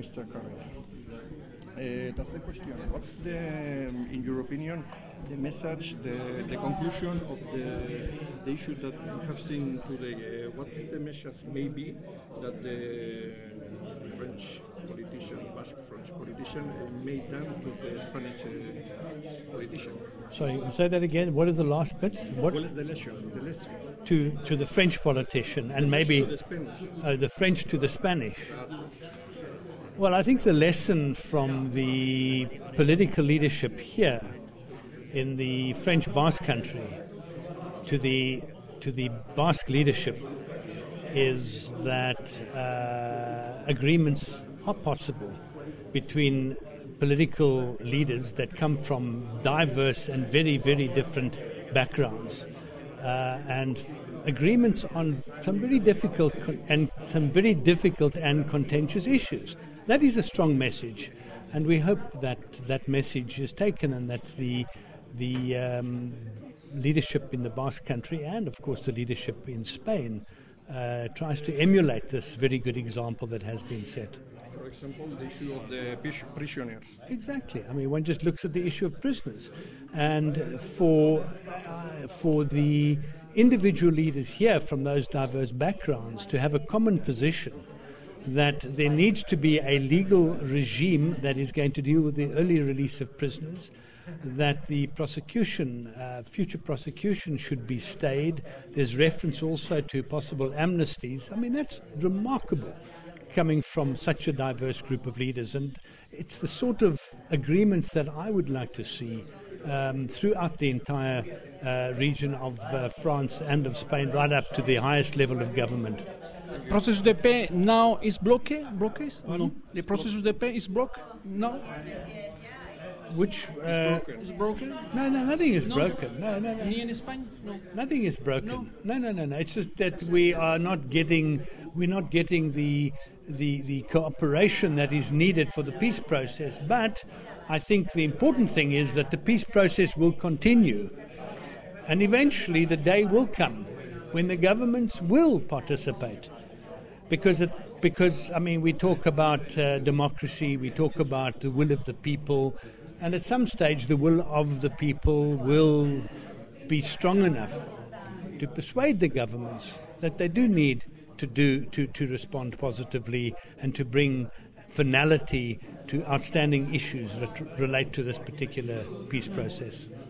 Mr. Carrera. Uh, that's the question. What's the, um, in your opinion, the message, the, the conclusion of the, the issue that we have seen today? Uh, what is the message maybe that the French politician, Basque French politician, uh, made them to the Spanish uh, politician? Sorry, say that again. What is the last bit? What is the lesson? The lesson. to to the French politician and maybe The Spanish. uh, the French to the Spanish? Well, I think the lesson from the political leadership here in the French Basque country to the to the Basque leadership is that uh, agreements are possible between political leaders that come from diverse and very very different backgrounds uh, and agreements on some very difficult and some very difficult and contentious issues. That is a strong message, and we hope that that message is taken and that the the um, leadership in the Basque Country and, of course, the leadership in Spain uh, tries to emulate this very good example that has been set. For example, the issue of the prisoners. Exactly. I mean, one just looks at the issue of prisoners, and for uh, for the individual leaders here from those diverse backgrounds to have a common position that there needs to be a legal regime that is going to deal with the early release of prisoners. That the prosecution, uh, future prosecution, should be stayed. There's reference also to possible amnesties. I mean, that's remarkable coming from such a diverse group of leaders. And it's the sort of agreements that I would like to see um, throughout the entire uh, region of uh, France and of Spain, right up to the highest level of government. Processus de paix now is bloqué? Bloqué? No. The processus de paix is blocked now? Which uh, Is broken? no, no, nothing is No. broken. No, no, no. Ni en España? No. Nothing is broken. No. no, no, no, It's just that we are not getting we're not getting the the the cooperation that is needed for the peace process. But I think the important thing is that the peace process will continue, and eventually the day will come when the governments will participate, because it. Because I mean, we talk about uh, democracy, we talk about the will of the people, and at some stage, the will of the people will be strong enough to persuade the governments that they do need to do to, to respond positively and to bring finality to outstanding issues that relate to this particular peace process.